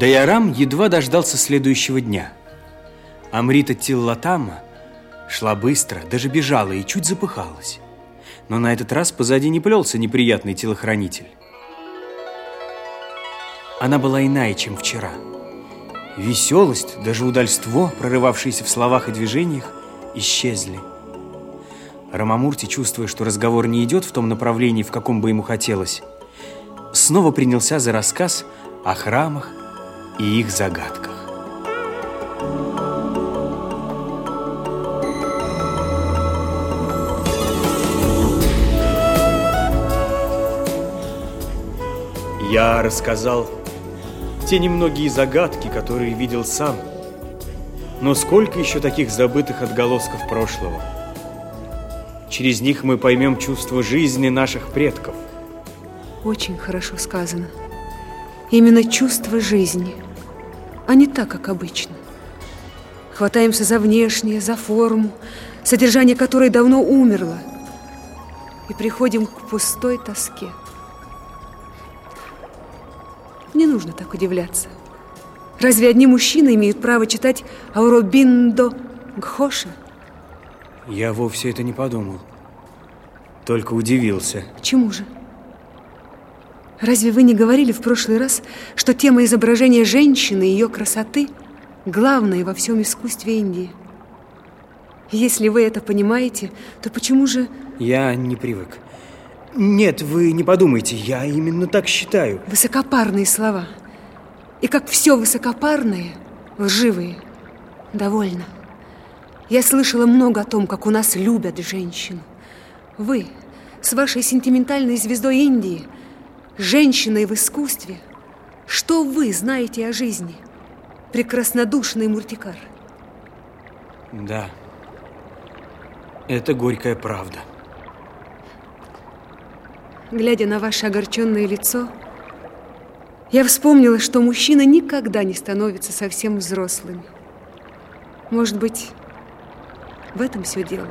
Даярам едва дождался следующего дня. Амрита Тиллатама шла быстро, даже бежала и чуть запыхалась. Но на этот раз позади не плелся неприятный телохранитель. Она была иная, чем вчера. Веселость, даже удальство, прорывавшиеся в словах и движениях, исчезли. Рамамурти, чувствуя, что разговор не идет в том направлении, в каком бы ему хотелось, снова принялся за рассказ о храмах и их загадках. Я рассказал те немногие загадки, которые видел сам. Но сколько еще таких забытых отголосков прошлого? Через них мы поймем чувство жизни наших предков. Очень хорошо сказано. Именно чувство жизни, а не так, как обычно. Хватаемся за внешнее, за форму, содержание которой давно умерло, и приходим к пустой тоске. Не нужно так удивляться. Разве одни мужчины имеют право читать Ауробиндо Гхоша? Я вовсе это не подумал. Только удивился. Чему же? Разве вы не говорили в прошлый раз, что тема изображения женщины и ее красоты главная во всем искусстве Индии? Если вы это понимаете, то почему же... Я не привык. Нет, вы не подумайте, я именно так считаю. Высокопарные слова. И как все высокопарные, лживые. Довольно. Я слышала много о том, как у нас любят женщин. Вы, с вашей сентиментальной звездой Индии, женщиной в искусстве, что вы знаете о жизни? Прекраснодушный мультикар. Да, это горькая правда. Глядя на ваше огорченное лицо, я вспомнила, что мужчина никогда не становится совсем взрослым. Может быть, в этом все дело.